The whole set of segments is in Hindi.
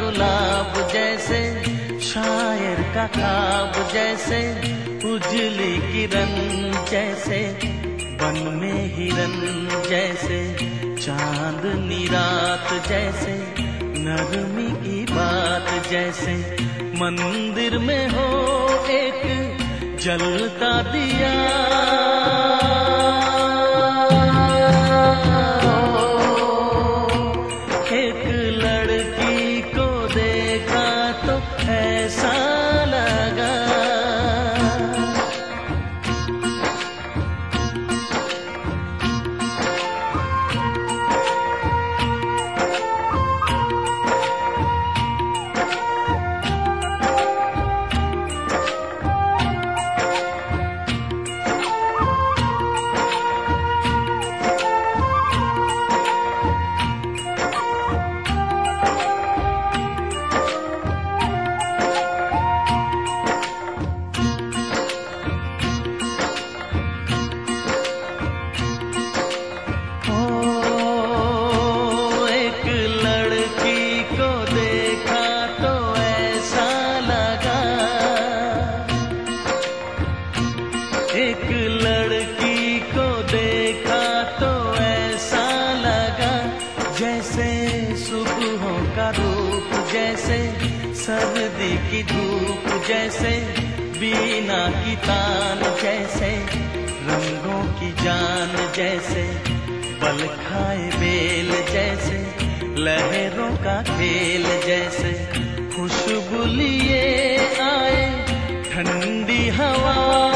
गुलाब जैसे, शायर का खाब जैसे, उजली किरण जैसे बन में हिरन जैसे चांदनी रात जैसे, नरमी की बात जैसे, मंदिर में हो एक जलता दिया। सर्दी की धूप, जैसे बीना की तान, जैसे रंगों की जान, जैसे बल खाए बेल, जैसे लहरों का खेल, जैसे खुशबू लिए आए ठंडी हवा।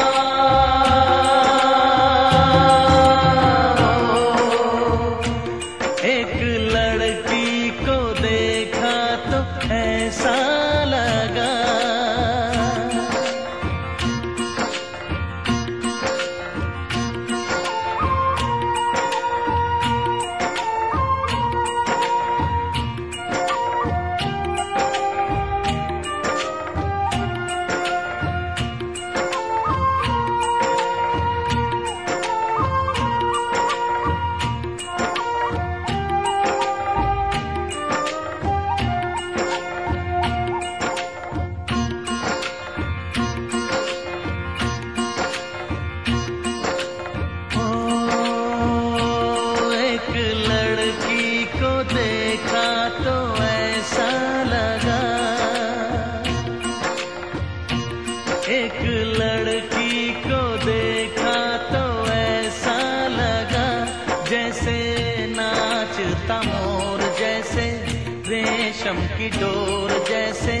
रेशम की डोर जैसे,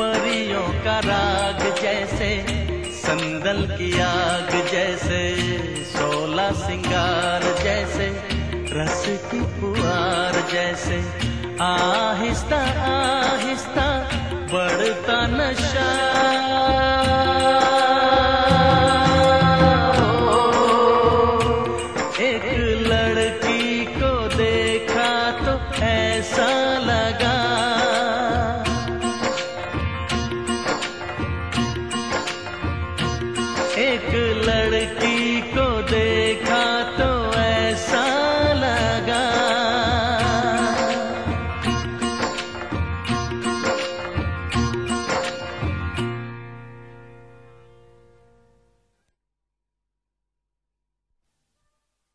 परियों का राग जैसे संदल की आग जैसे, सोला सिंगार जैसे, रस की पुआर जैसे, आहिस्ता आहिस्ता बढ़ता नशा।